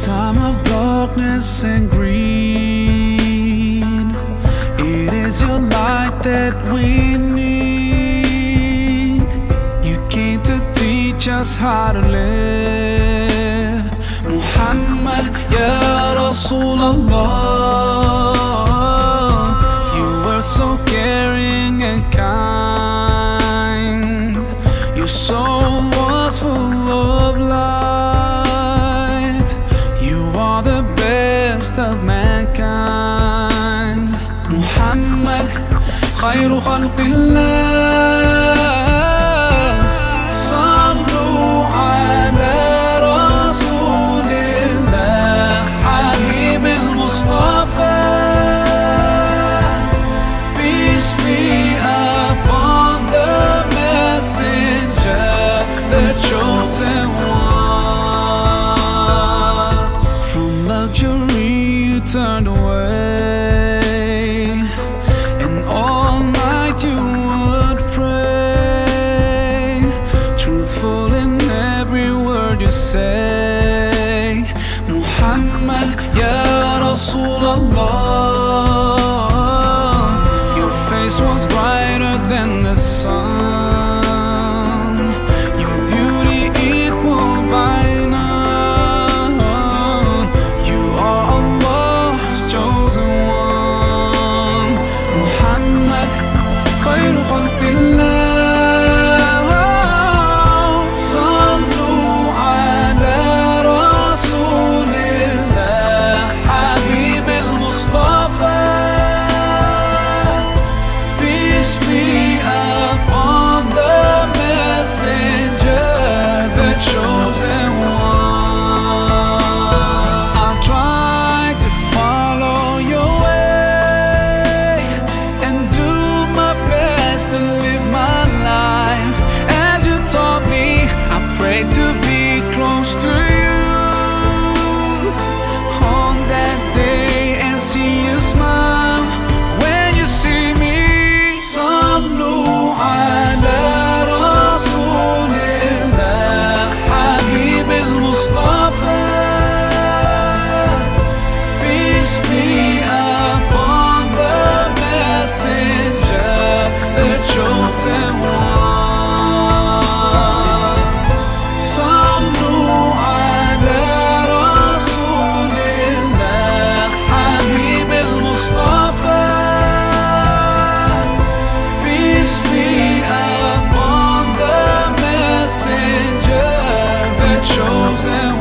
time of darkness and greed. It is your light that we need. You came to teach us how to live. Muhammad, Ya Rasulullah. حسب ما كان محمد خير خلق الله. صلوا على رسول الله. حبيب المصطفى. One. turned away And all night you would pray. Truthful in every word you say. Muhammad Ya Rasulallah chosen